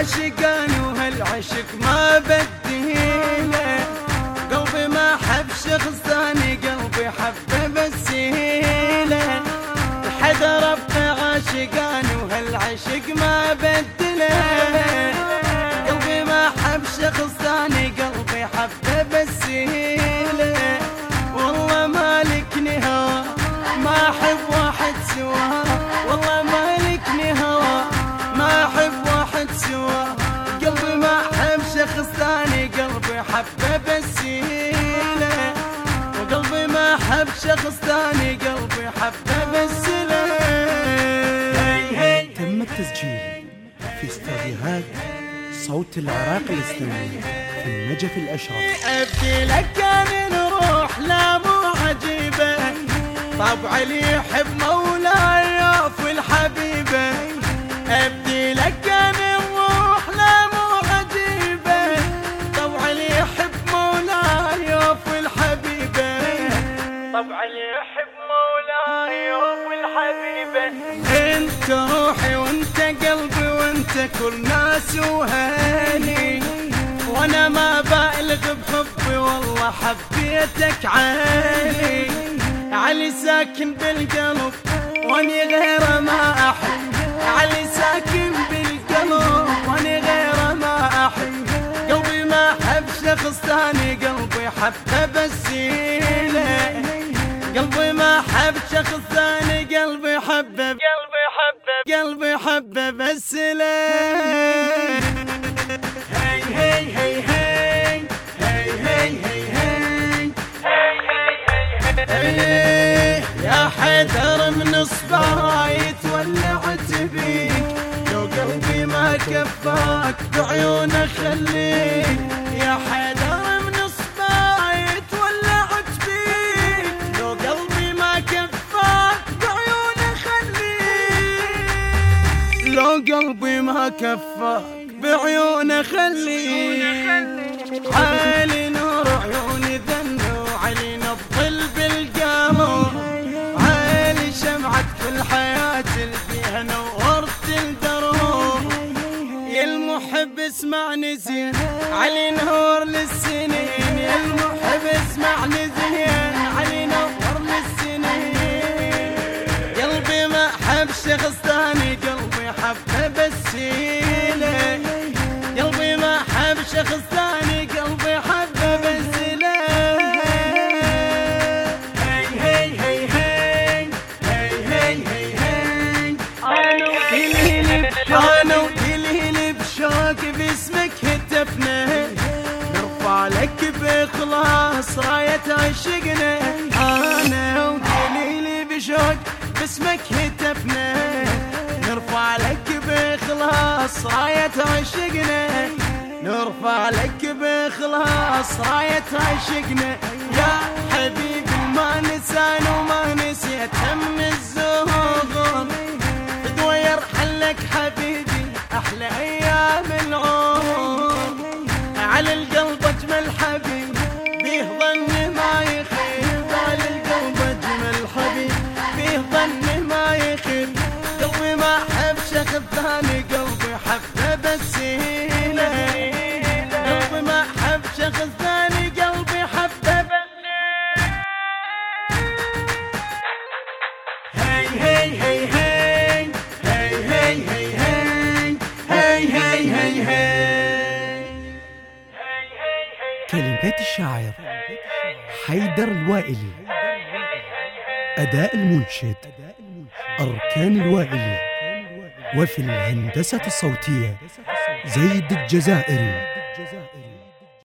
عاشقان وهالعشق ما بديله قلبي ما حب شخص ثاني قلبي حبه بس هيله الحذر ابقى عاشقان وهالعشق ما بدله قلبي ما حب شخص ثاني قلبي حبه بس هيله حبه بسيله وقلبي ما احب شخص ثاني قلبي حبه بسيله تم التسجيل في استوديوهات صوت العراق الإسلامي في النجف الأشرف. أبدي لك كان نروح لا مو عجيبه طبع اللي يحب مولاي طبع اللي يحب مولاي يوفي الحبيبه انت روحي وانت قلبي وانت كل ناس وهالي وأنا ما بالغ بحبي والله حبيتك عيني. علي ساكن بالقلب واني غيره ما أحب. علي ساكن بالقلب واني غيره ما أحب. قلبي ما أحب شخص ثاني قلبي حبة بسيله قلبي حبه قلبي حبه قلبي بس ليه هي هي هي هي هي هي هي هي يا حيدر من صبايا تولعت بيك. لو قلبي ما كفاك بعيونه خليك. يا حيدر خليك لو قلبي ما كفاك بعيونه خليك علي نور عيوني ذنو علي نبضل بالقمر. علي شمعة كل حياة اللي فيها نورت الدروب يا المحب اسمعني زين علي نور للسنين. يا المحب اسمعني زين علي نور للسنين. قلبي ما حب شخص ثاني قلبي حبه بالسيلة قلبي ما حب شخص ثاني قلبي حبه بالسيلة هي هي هي هي هي هي هتفنا نرفع لك بخلاص راية عشقنا. أنا وكليلي بشوق باسمك هتفنا راية عشقنا نرفع لك بإخلاص راية عشقنا. يا حبيبي ما نسان وما نسيت هم الزهور تدوير حلك حبيبي أحلى أيام العمر. على القلب أجمل حبيب بسيله قلبي ما حب شخص ثاني قلبي حبه هي هي هي هي هي هي هي هي هي هي هي كلمات الشاعر حيدر الوائلي. أداء المنشد. أركان الوائلي. وفي الهندسة الصوتية. زيد الجزائري.